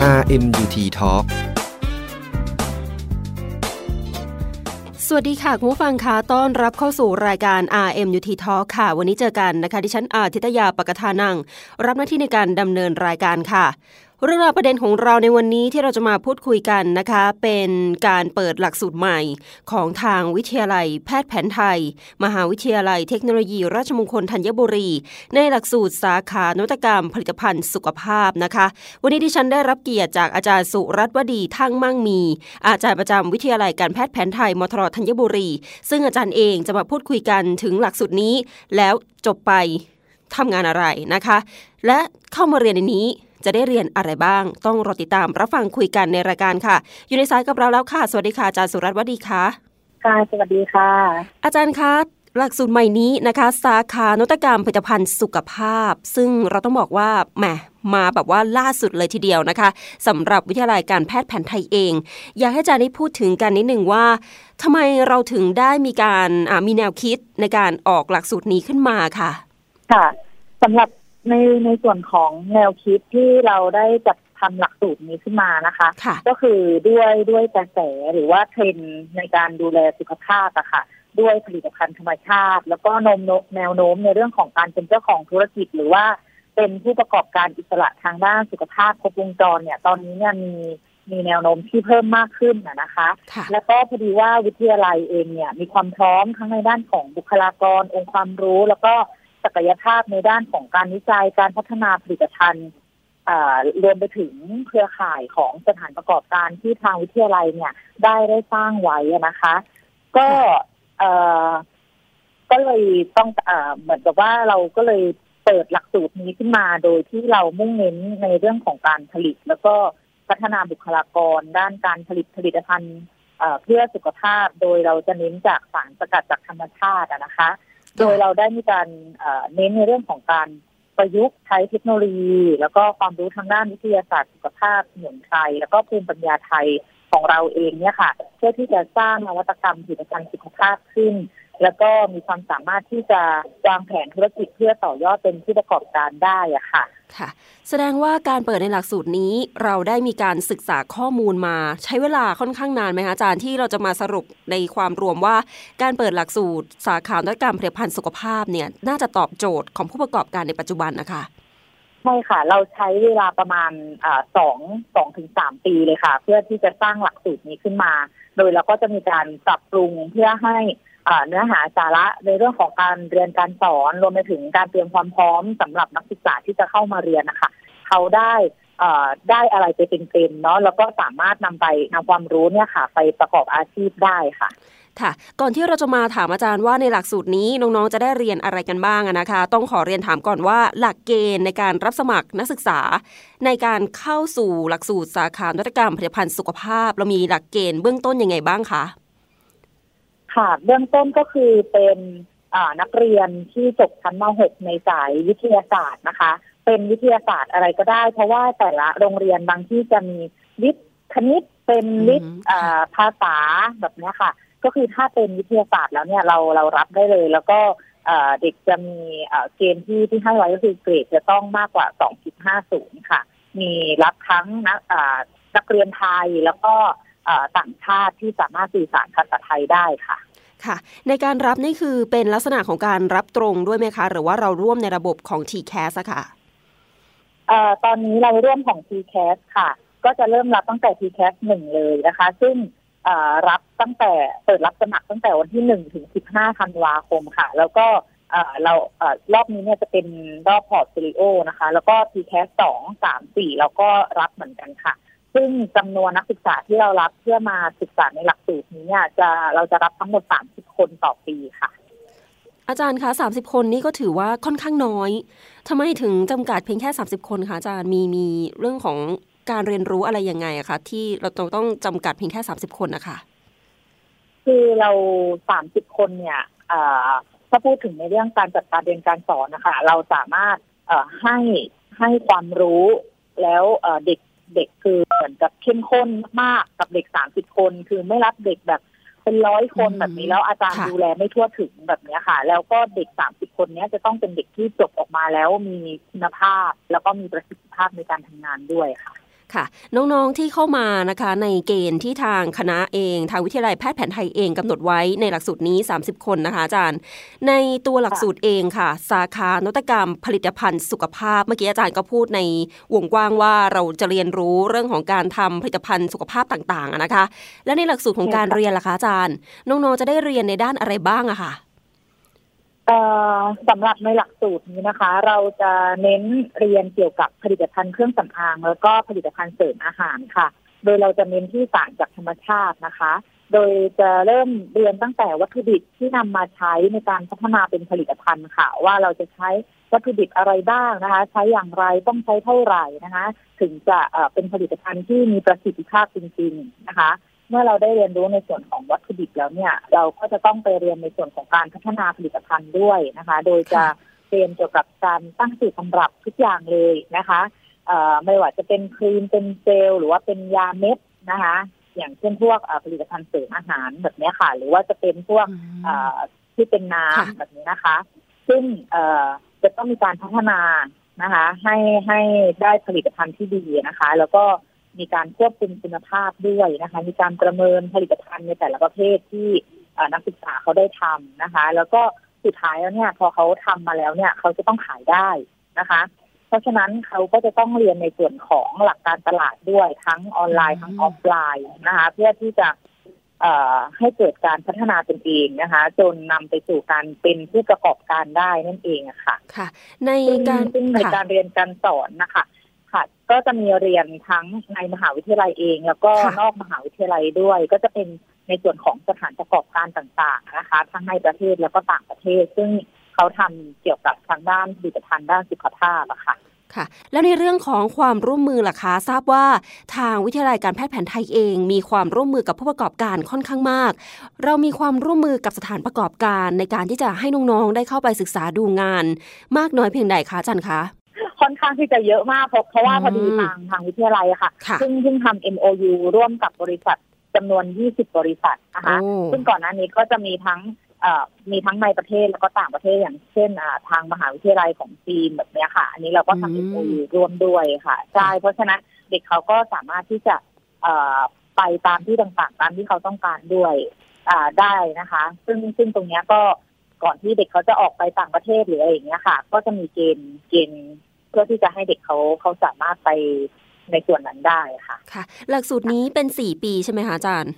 RMUT Talk สวัสดีค่ะ คุณผู้ฟังคะต้อนรับเข้าสู่รายการ RMUT Talk ค่ะ วันนี้เจอกันนะคะ ดิฉันอาทิตยาปกทานัง รับหน้าที่ในการดำเนินรายการค่ะ เรื่องราวประเด็นของเราในวันนี้ที่เราจะมาพูดคุยกันนะคะ เป็นการเปิดหลักสูตรใหม่ของทางวิทยาลัยแพทย์แผนไทย มหาวิทยาลัยเทคโนโลยี ราชมงคลธัญบุรี ในหลักสูตรสาขานวัตกรรม ผลิตภัณฑ์สุขภาพนะคะ วันนี้ที่ฉันได้รับเกียรติจากอาจารย์สุรัตน์วดีทั้งมั่งมี อาจารย์ประจำวิทยาลัยการแพทย์แผนไทยมทรธัญบุรี ซึ่งอาจารย์เองจะมาพูดคุยกันถึงหลักสูตรนี้ แล้วจบไปทำงานอะไรนะคะ และเข้ามาเรียนในนี้ จะได้เรียนอะไรบ้าง ต้องรอติดตามรับฟังคุยกันในรายการค่ะ อยู่ในสายกับเราแล้วค่ะ สวัสดีค่ะอาจารย์สุรัตน์วดีค่ะค่ะสวัสดีค่ะ อาจารย์คะหลักสูตรใหม่นี้นะคะ สาขานวัตกรรมผลิตภัณฑ์สุขภาพ ซึ่งเราต้องบอกว่าแหมมาแบบว่าล่าสุดเลยทีเดียวนะคะสำหรับวิทยาลัยการแพทย์แผนไทยเอง อยากให้อาจารย์ได้พูดถึงกันนิดหนึ่งว่าทำไมเราถึงได้มีการมีแนวคิดในการออกหลักสูตรนี้ขึ้นมาค่ะ ค่ะสำหรับ ในในส่วนของแนวคิดที่เราได้จัดทำหลักสูตรนี้ขึ้นมานะคะค่ะก็คือด้วยด้วยกระแสหรือว่าเทรนด์ในการดูแลสุขภาพอะค่ะ ด้วยผลิตภัณฑ์ธรรมชาติ แล้วก็นมแนวโน้มในเรื่องของการเป็นเจ้าของธุรกิจหรือว่าเป็นผู้ประกอบการอิสระทางด้านสุขภาพครบวงจรเนี่ย ตอนนี้เนี่ยมีมีแนวโน้มที่เพิ่มมากขึ้นนะคะค่ะแล้วก็พอดีว่าวิทยาลัยเองเนี่ย มีความพร้อมทั้งในด้านของบุคลากรองค์ความรู้ แล้วก็ ศักยภาพในด้านของการวิจัยการพัฒนาผลิตภัณฑ์รวมไปถึงเครือข่ายของสถานประกอบการที่ทางวิทยาลัยเนี่ย ได้ได้สร้างไว้นะคะ ก็ก็เลยต้องเอ่อเหมือนกับว่าเราก็เลยเปิดหลักสูตรนี้ขึ้นมา โดยที่เรามุ่งเน้นในเรื่องของการผลิต แล้วก็พัฒนาบุคลากร ด้านการผลิตผลิตภัณฑ์เพื่อสุขภาพ โดยเราจะเน้นจากสารสกัดจากธรรมชาตินะคะ โดยเราได้มีการเน้นในเรื่องของการประยุกต์ใช้เทคโนโลยี แล้วก็ความรู้ทางด้านวิทยาศาสตร์สุขภาพสมุนไพรแล้วก็ภูมิปัญญาไทยของเราเองเนี่ยค่ะ เพื่อที่จะสร้างนวัตกรรมผลิตภัณฑ์สุขภาพขึ้น แล้วก็มีความสามารถที่จะวางแผนธุรกิจเพื่อต่อยอดเป็นผู้ประกอบการได้อะค่ะ ค่ะ แสดงว่าการเปิดในหลักสูตรนี้เราได้มีการศึกษาข้อมูลมา ใช้เวลาค่อนข้างนานไหมคะอาจารย์ที่เราจะมาสรุปในความรวมว่า การเปิดหลักสูตร สาขานวัตกรรมผลิตภัณฑ์สุขภาพเนี่ยน่าจะตอบโจทย์ของผู้ประกอบการในปัจจุบันนะคะใช่ค่ะ เราใช้เวลาประมาณสองสองถึงสามปีเลยค่ะ เพื่อที่จะสร้างหลักสูตรนี้ขึ้นมา โดยเราก็จะมีการปรับปรุงเพื่อให้ เนื้อหาสาระในเรื่องของการเรียนการสอนรวมไปถึงการเตรียมความพร้อมสำหรับนักศึกษาที่จะเข้ามาเรียนนะคะเขาได้ได้อะไรไปเต็มๆเนาะแล้วก็สามารถนำไปนำความรู้เนี่ยค่ะ ไปประกอบอาชีพได้ค่ะค่ะ ก่อนที่เราจะมาถามอาจารย์ว่าในหลักสูตรนี้น้องๆจะได้เรียนอะไรกันบ้างนะคะ ต้องขอเรียนถามก่อนว่าหลักเกณฑ์ในการรับสมัครนักศึกษา ในการเข้าสู่หลักสูตรสาขานวัตกรรมผลิตภัณฑ์สุขภาพ เรามีหลักเกณฑ์เบื้องต้นยังไงบ้างคะ ค่ะเบื้องต้นก็คือเป็นนักเรียนที่จบชั้นม .6 ในสายวิทยาศาสตร์นะคะ เป็นวิทยาศาสตร์อะไรก็ได้ เพราะว่าแต่ละโรงเรียนบางที่จะมีวิทย์คณิตเป็นวิทย์ภาษาแบบนี้ค่ะ ก็คือถ้าเป็นวิทยาศาสตร์แล้วเนี่ยเราเรารับได้เลย แล้วก็เด็กจะมีเกณฑ์ที่ที่ให้ไว้ก็คือเกรดจะต้องมากกว่า 2.50 ค่ะ มีรับทั้งนักนักเรียนไทยแล้วก็ต่างชาติที่สามารถสื่อสารภาษาไทยได้ค่ะ ค่ะ ในการรับนี่คือเป็นลักษณะของการรับตรงด้วยไหมคะ หรือว่าเราร่วมในระบบของ t c a s อะค่ะเอ่อตอนนี้เราร่วมของ TCAS ค่ะ ก็จะเริ่มรับตั้งแต่ t c a s หนึ่งเลยนะคะ ซึ่งรับตั้งแต่เปิดรับสมัครตั้งแต่วันที่หนึ่งถึงสิบห้าธันวาคมค่ะ แล้วก็เรารอบนี้เนี่ยจะเป็นรอบ portfolio นะคะ แล้วก็ t c a s สองสามสี่เราก็รับเหมือนกันค่ะ ซึ่งจำนวนนักศึกษาที่เรารับเพื่อมาศึกษาในหลักสูตรนี้เนี่ยจะเราจะรับทั้งหมด 30 คนต่อปีค่ะ อาจารย์คะ 30 คนนี้ก็ถือว่าค่อนข้างน้อยทำไมถึงจำกัดเพียงแค่ 30 คนคะอาจารย์มีมีเรื่องของการเรียนรู้อะไรยังไงอะคะที่เราต้องจำกัดเพียงแค่ 30 คนนะคะคือเรา30คนเนี่ยถ้าพูดถึงในเรื่องการจัดการเรียนการสอนนะคะ เราสามารถให้ให้ความรู้แล้วเด็ก เด็กคือเหมือนกับเข้มข้นมากกับเด็กสามสิบคน คือไม่รับเด็กแบบเป็นร้อยคนแบบนี้แล้วอาจารย์ดูแลไม่ทั่วถึงแบบนี้ค่ะ แล้วก็เด็กสามสิบคนนี้จะต้องเป็นเด็กที่จบออกมาแล้วมีคุณภาพ แล้วก็มีประสิทธิภาพในการทำงานด้วยค่ะ ค่ะ น้องๆที่เข้ามานะคะในเกณฑ์ที่ทางคณะเอง ทางวิทยาลัยแพทย์แผนไทยเองกำหนดไว้ในหลักสูตรนี้ 30 คนนะคะอาจารย์ ในตัวหลักสูตรเองค่ะ สาขานวัตกรรมผลิตภัณฑ์สุขภาพ เมื่อกี้อาจารย์ก็พูดในวงกว้างว่าเราจะเรียนรู้เรื่องของการทำผลิตภัณฑ์สุขภาพต่างๆนะคะ และในหลักสูตรของการเรียนล่ะคะอาจารย์ น้องๆจะได้เรียนในด้านอะไรบ้างอะค่ะ สำหรับในหลักสูตรนี้นะคะ เราจะเน้นเรียนเกี่ยวกับผลิตภัณฑ์เครื่องสำอาง แล้วก็ผลิตภัณฑ์เสริมอาหารค่ะ โดยเราจะเน้นที่สารจากธรรมชาตินะคะ โดยจะเริ่มเรียนตั้งแต่วัตถุดิบที่นำมาใช้ในการพัฒนาเป็นผลิตภัณฑ์ค่ะ ว่าเราจะใช้วัตถุดิบอะไรบ้างนะคะ ใช้อย่างไรต้องใช้เท่าไหร่นะคะ ถึงจะเป็นผลิตภัณฑ์ที่มีประสิทธิภาพจริงๆนะคะ เมื่อเราได้เรียนรู้ในส่วนของวัตถุดิบแล้วเนี่ย เราก็จะต้องไปเรียนในส่วนของการพัฒนาผลิตภัณฑ์ด้วยนะคะ โดยจะเรียนเกี่ยวกับการตั้งสูตรสำรับทุกอย่างเลยนะคะไม่ว่าจะเป็นครีมเป็นเจลหรือว่าเป็นยาเม็ดนะคะ อย่างเช่นพวกผลิตภัณฑ์เสริมอาหารแบบนี้ค่ะ หรือว่าจะเป็นพวกที่เป็นน้ำแบบนี้นะคะ ซึ่งจะต้องมีการพัฒนานะคะ ให้ให้ได้ผลิตภัณฑ์ที่ดีนะคะ แล้วก็ มีการควบคุมคุณภาพด้วยนะคะ มีการประเมินผลิตภัณฑ์ในแต่ละประเภทที่นักศึกษาเขาได้ทำนะคะ แล้วก็สุดท้ายแล้วเนี่ย พอเขาทำมาแล้วเนี่ย เขาจะต้องขายได้นะคะ เพราะฉะนั้นเขาก็จะต้องเรียนในส่วนของหลักการตลาดด้วยทั้งออนไลน์ทั้งออฟไลน์นะคะ เพื่อที่จะให้เกิดการพัฒนาตนเองนะคะ จนนำไปสู่การเป็นผู้ประกอบการได้นั่นเองอะค่ะ ค่ะ ในการซึ่งในการเรียนการสอนนะคะ ค่ะ ก็จะมีเรียนทั้งในมหาวิทยาลัยเอง แล้วก็นอกมหาวิทยาลัยด้วย ก็จะเป็นในส่วนของสถานประกอบการต่างๆนะคะ ทั้งในประเทศแล้วก็ต่างประเทศ ซึ่งเขาทำเกี่ยวกับทางด้านผลิตภัณฑ์ด้านสุขภาพอะค่ะค่ะ แล้วในเรื่องของความร่วมมือล่ะคะ ทราบว่าทางวิทยาลัยการแพทย์แผนไทยเอง มีความร่วมมือกับผู้ประกอบการค่อนข้างมาก เรามีความร่วมมือกับสถานประกอบการในการที่จะให้น้องๆ ได้เข้าไปศึกษาดูงาน มากน้อยเพียงใดคะจันคะ ค่อนข้างที่จะเยอะมากเพราะเพราะว่าพอดีทางทางวิทยาลัยค่ะ ซึ่งซึ่งทำ MOU ร่วมกับบริษัทจำนวน 20 บริษัทนะคะซึ่งก่อนหน้านี้ก็จะมีทั้งมีทั้งในประเทศแล้วก็ต่างประเทศอย่างเช่นทางมหาวิทยาลัยของจีนแบบนี้ค่ะ อันนี้เราก็ทำ MOU ร่วมด้วยค่ะใช่เพราะฉะนั้นเด็กเขาก็สามารถที่จะไปตามที่ต่างๆ ตามที่เขาต้องการด้วยได้นะคะ ซึ่งซึ่งตรงนี้ก็ก่อนที่เด็กเขาจะออกไปต่างประเทศหรืออะไรอย่างเงี้ยค่ะ ก็จะมีเกณฑ์เกณฑ์ เพื่อที่จะให้เด็กเขาเขาสามารถไปในส่วนนั้นได้ค่ะ ค่ะ หลักสูตรนี้เป็นสี่ปีใช่ไหมคะอาจารย์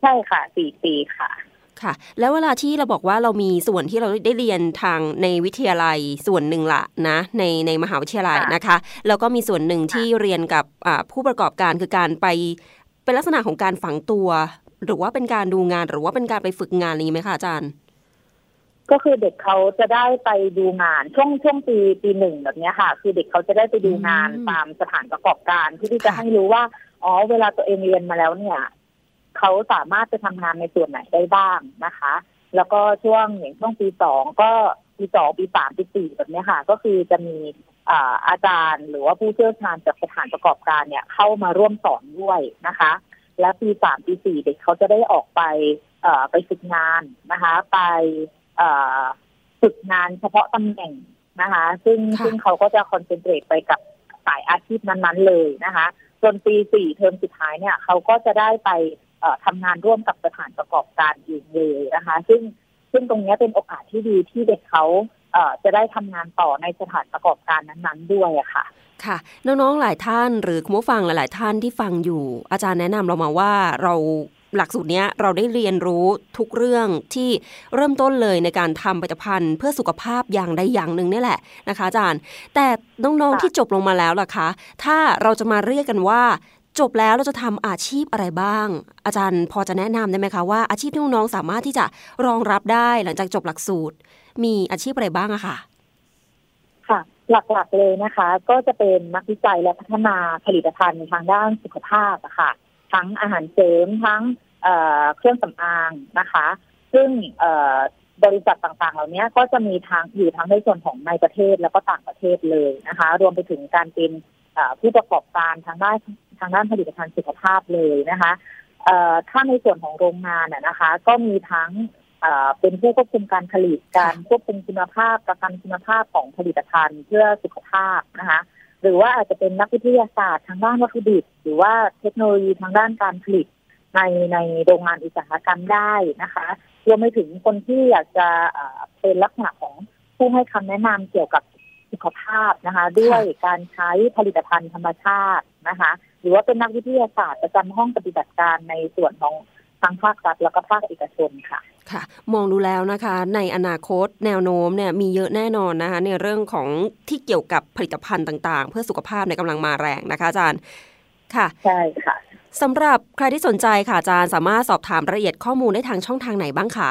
ใช่ค่ะสี่ปีค่ะ ค่ะ แล้วเวลาที่เราบอกว่าเรามีส่วนที่เราได้เรียนทางในวิทยาลัยส่วนหนึ่งละนะ ในในมหาวิทยาลัยนะคะ แล้วก็มีส่วนหนึ่งที่เรียนกับผู้ประกอบการคือการไปเป็นลักษณะของการฝังตัว หรือว่าเป็นการดูงานหรือว่าเป็นการไปฝึกงานนี้ไหมคะอาจารย์ ก็คือเด็กเขาจะได้ไปดูงานช่วงช่วงปีปีหนึ่งแบบนี้ค่ะ คือเด็กเขาจะได้ไปดูงานตามสถานประกอบการที่ที่จะให้รู้ว่าอ๋อเวลาตัวเองเรียนมาแล้วเนี่ยเขาสามารถจะทำงานในส่วนไหนได้บ้างนะคะ แล้วก็ช่วงอย่างช่วงปีสองก็ปีสองปีสามปีสี่แบบนี้ค่ะ ก็คือจะมีอาจารย์หรือว่าผู้เชี่ยวชาญจากสถานประกอบการเนี่ยเข้ามาร่วมสอนด้วยนะคะ และปีสามปีสี่เด็กเขาจะได้ออกไปไปฝึกงานนะคะ ไป ฝึกงานเฉพาะตำแหน่งนะคะ ซึ่งซึ่งเขาก็จะคอนเซนเทรตไปกับสายอาชีพนั้นๆเลยนะคะจนปีสี่เทอมสุดท้ายเนี่ย เขาก็จะได้ไปทำงานร่วมกับสถานประกอบการอื่นเลยนะคะ ซึ่งซึ่งตรงนี้เป็นโอกาสที่ดีที่เด็กเขาจะได้ทำงานต่อในสถานประกอบการนั้นๆด้วยอะค่ะ ค่ะ น้องๆหลายท่านหรือคุณผู้ฟังหลายๆท่านที่ฟังอยู่ อาจารย์แนะนำเรามาว่าเรา หลักสูตรนี้เราได้เรียนรู้ทุกเรื่องที่เริ่มต้นเลยในการทำผลิตภัณฑ์ เพื่อสุขภาพอย่างใดอย่างหนึ่งนี่แหละนะคะอาจารย์ แต่น้องๆที่จบลงมาแล้วล่ะคะ ถ้าเราจะมาเรียกกันว่า จบแล้วเราจะทำอาชีพอะไรบ้าง อาจารย์พอจะแนะนำได้ไหมคะว่าอาชีพที่น้องๆสามารถที่จะรองรับได้หลังจากจบหลักสูตร มีอาชีพอะไรบ้างอะค่ะค่ะหลักๆเลยนะคะ ก็จะเป็นนักวิจัยและพัฒนาผลิตภัณฑ์ทางด้านสุขภาพอะค่ะ ทั้งอาหารเสริมทั้งเครื่องสำอางนะคะ ซึ่งบริษัทต่างๆ เหล่านี้ก็จะมีทางอยู่ทั้งในส่วนของในประเทศแล้วก็ต่างประเทศเลยนะคะ รวมไปถึงการเป็นผู้ประกอบการทางด้านทางด้านผลิตภัณฑ์สุขภาพเลยนะคะถ้าในส่วนของโรงงานนะคะ ก็มีทั้งเป็นผู้ควบคุมการผลิตการควบคุมคุณภาพประกันคุณภาพของผลิตภัณฑ์เพื่อสุขภาพนะคะ หรือว่าอาจจะเป็นนักวิทยาศาสตร์ทางด้านวัตถุดิบ หรือว่าเทคโนโลยีทางด้านการผลิตในในโรงงานอุตสาหกรรมได้นะคะรวมไปถึงคนที่อยากจะเป็นลักษณะของผู้ให้คำแนะนำเกี่ยวกับสุขภาพนะคะ ด้วยการใช้ผลิตภัณฑ์ธรรมชาตินะคะ หรือว่าเป็นนักวิทยาศาสตร์ประจำห้องปฏิบัติการในส่วนของ ทั้งภาครัฐแล้วก็ภาคเอกชนค่ะค่ะ มองดูแล้วนะคะ ในอนาคตแนวโน้มเนี่ยมีเยอะแน่นอนนะคะ ในเรื่องของที่เกี่ยวกับผลิตภัณฑ์ต่าง ๆ เพื่อสุขภาพในกำลังมาแรงนะคะอาจารย์ค่ะใช่ค่ะสำหรับใครที่สนใจค่ะอาจารย์สามารถสอบถามรายละเอียดข้อมูลได้ทางช่องทางไหนบ้างคะ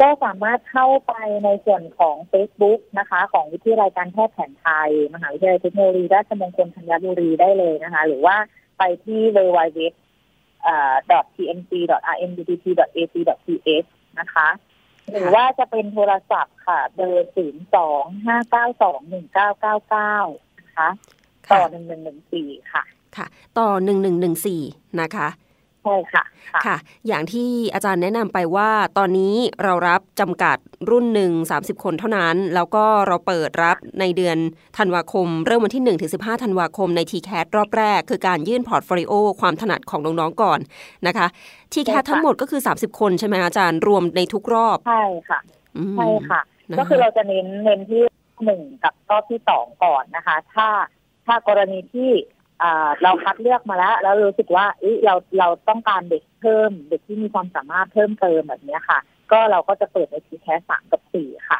ก็สามารถเข้าไปในส่วนของ Facebook นะคะ ของวิทยาลัยการแพทย์แผนไทย มหาวิทยาลัยเทคโนโลยีราชมงคลธัญบุรีได้เลยนะคะ หรือว่าไปที่ www tmc.rmutt.ac.th นะคะ หรือว่าจะเป็นโทรศัพท์ค่ะ เบอร์ศูนย์สองห้าเก้าสองหนึ่งเก้าเก้าเก้านะคะ ต่อหนึ่งหนึ่งหนึ่งสี่ค่ะ ค่ะ ต่อหนึ่งหนึ่งหนึ่งสี่นะคะ ใช่ค่ะค่ะ อย่างที่อาจารย์แนะนำไปว่าตอนนี้เรารับจำกัดรุ่นหนึ่ง30 คนเท่านั้น แล้วก็เราเปิดรับในเดือนธันวาคม เริ่มวันที่1ถึง15ธันวาคมใน TCAS รอบแรก คือการยื่น portfolio ความถนัดของน้องๆก่อนนะคะ t c a t ทั้งหมดก็คือ 30 คนใช่ไหมอาจารย์รวมในทุกรอบ ใช่ค่ะใช่ค่ะ ก็คือเราจะเน้นเน้นที่หนึ่งกับรอบที่สองก่อนนะคะ ถ้าถ้ากรณีที่ เราคัดเลือกมาแล้ว แล้วรู้สึกว่าเราเราต้องการเด็กเพิ่ม เด็กที่มีความสามารถเพิ่มเติมแบบนี้ค่ะ ก็เราก็จะเปิดใน TCAS สามกับสี่ค่ะ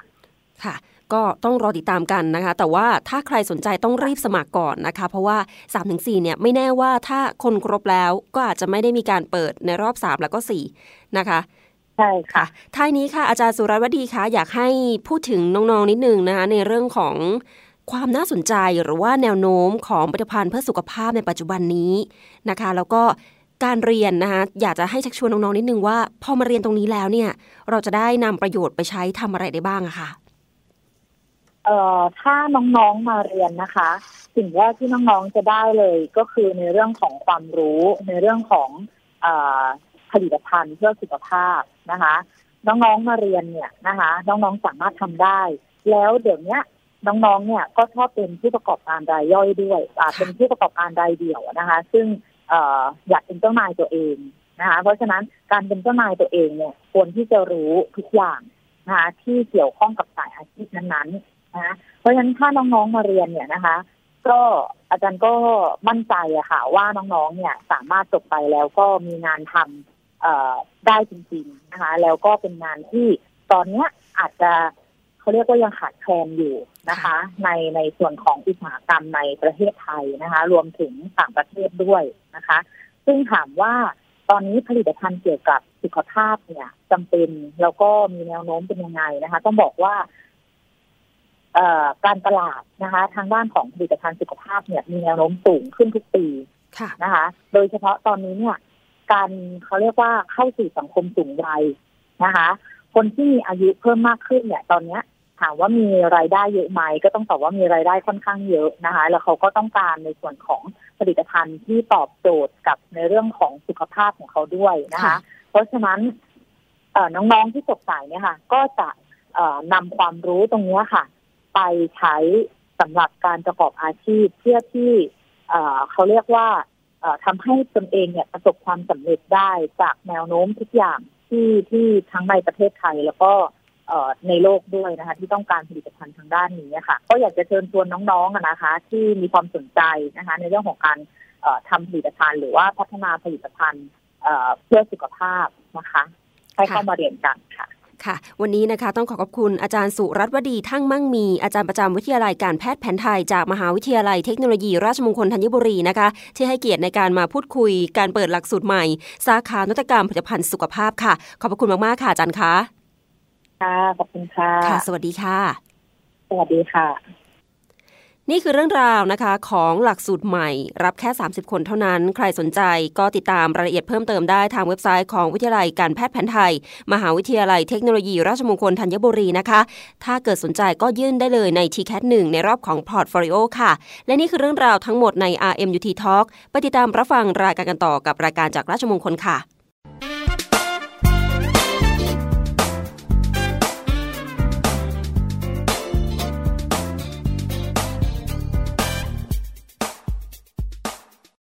ค่ะก็ต้องรอติดตามกันนะคะ แต่ว่าถ้าใครสนใจต้องรีบสมัครก่อนนะคะ เพราะว่า3าถึงสเนี่ยไม่แน่ว่าถ้าคนครบแล้วก็อาจจะไม่ได้มีการเปิดในรอบ 3 แล้วก็ 4 นะคะใช่ค่ะท้ายนี้ค่ะอาจารย์สุรัตวดีคะอยากให้พูดถึงน้องๆนิดนึงนะคะในเรื่องของ ความน่าสนใจหรือว่าแนวโน้มของผลิตภัณฑ์เพื่อสุขภาพในปัจจุบันนี้นะคะ แล้วก็การเรียนนะคะอยากจะให้ชักชวนน้องๆนิดนึงว่า พอมาเรียนตรงนี้แล้วเนี่ย เราจะได้นำประโยชน์ไปใช้ทำอะไรได้บ้างอะคะ่ะเอ่อถ้าน้องๆมาเรียนนะคะ สิ่งแรกที่น้องๆจะได้เลยก็คือในเรื่องของความรู้ในเรื่องของอผลิตภัณฑ์เพื่อสุขภาพนะคะ น้องๆมาเรียนเนี่ยนะคะ น้องๆสามารถทำได้ แล้วเดี๋ยวนี้ น้องๆ เนี่ยก็ชอบเป็นผู้ประกอบการรายย่อยด้วยอาเป็นผู้ประกอบการรายเดี่ยวนะคะ ซึ่งอยากเป็นเจ้านายตัวเองนะคะ เพราะฉะนั้นการเป็นเจ้านายตัวเองเนี่ยควรที่จะรู้ทุกอย่างนะคะที่เกี่ยวข้องกับสายอาชีพนั้นๆนะเพราะฉะนั้นถ้าน้องๆมาเรียนเนี่ยนะคะ ก็อาจารย์ก็มั่นใจอะค่ะ ว่าน้องๆ เนี่ยสามารถจบไปแล้วก็มีงานทำได้จริงๆนะคะ แล้วก็เป็นงานที่ตอนเนี้ยอาจจะ เขาเรียกว่ายังขาดแคลนอยู่นะคะ ในในส่วนของอุตสาหกรรมในประเทศไทยนะคะ รวมถึงต่างประเทศด้วยนะคะ ซึ่งถามว่าตอนนี้ผลิตภัณฑ์เกี่ยวกับสุขภาพเนี่ยจำเป็นแล้วก็มีแนวโน้มเป็นยังไงนะคะ ต้องบอกว่าการตลาดนะคะ ทางด้านของผลิตภัณฑ์สุขภาพเนี่ยมีแนวโน้มสูงขึ้นทุกปีนะคะ โดยเฉพาะตอนนี้เนี่ย การเขาเรียกว่าเข้าสู่สังคมสูงวัยนะคะ คนที่มีอายุเพิ่มมากขึ้นเนี่ย ตอนเนี้ย ถามว่ามีรายได้เยอะไหมก็ต้องตอบว่ามีรายได้ค่อนข้างเยอะนะคะ แล้วเขาก็ต้องการในส่วนของผลิตภัณฑ์ที่ตอบโจทย์กับในเรื่องของสุขภาพของเขาด้วยนะคะ เพราะฉะนั้นน้องๆที่จบสายเนี่ยค่ะ ก็จะนำความรู้ตรงนี้ค่ะ ไปใช้สำหรับการประกอบอาชีพเพื่อที่เขาเรียกว่าทำให้ตนเองเนี่ยประสบความสำเร็จได้จากแนวโน้มทุกอย่างที่ที่ทั้งในประเทศไทยแล้วก็ ในโลกด้วยนะคะ ที่ต้องการผลิตภัณฑ์ทางด้านนี้ค่ะ ก็อยากจะเชิญชวนน้องๆนะคะ ที่มีความสนใจนะคะ ในเรื่องของการทำผลิตภัณฑ์ หรือว่าพัฒนาผลิตภัณฑ์เพื่อสุขภาพนะคะให้เข้ามาเรียนกันค่ะค่ะ วันนี้นะคะต้องขอขอบคุณอาจารย์สุรัตวดีทั้งมั่งมี อาจารย์ประจำวิทยาลัยการแพทย์แผนไทยจากมหาวิทยาลัยเทคโนโลยีราชมงคลธัญบุรีนะคะ ที่ให้เกียรติในการมาพูดคุย การเปิดหลักสูตรใหม่ สาขานวัตกรรมผลิตภัณฑ์สุขภาพค่ะ ขอบคุณมากๆค่ะอาจารย์คะ ค่ะ ขอบคุณค่ะ ค่ะ สวัสดีค่ะ สวัสดีค่ะ นี่คือเรื่องราวนะคะ ของหลักสูตรใหม่ รับแค่ 30 คนเท่านั้น ใครสนใจก็ติดตามรายละเอียดเพิ่มเติมได้ทางเว็บไซต์ของวิทยาลัยการแพทย์แผนไทย มหาวิทยาลัยเทคโนโลยี ราชมงคลธัญบุรีนะคะ ถ้าเกิดสนใจก็ยื่นได้เลยใน TCAS 1ในรอบของ portfolio ค่ะ และนี่คือเรื่องราวทั้งหมดใน RMUT Talk ไปติดตามรับฟังรายการกันต่อกับรายการจากราชมงคลค่ะ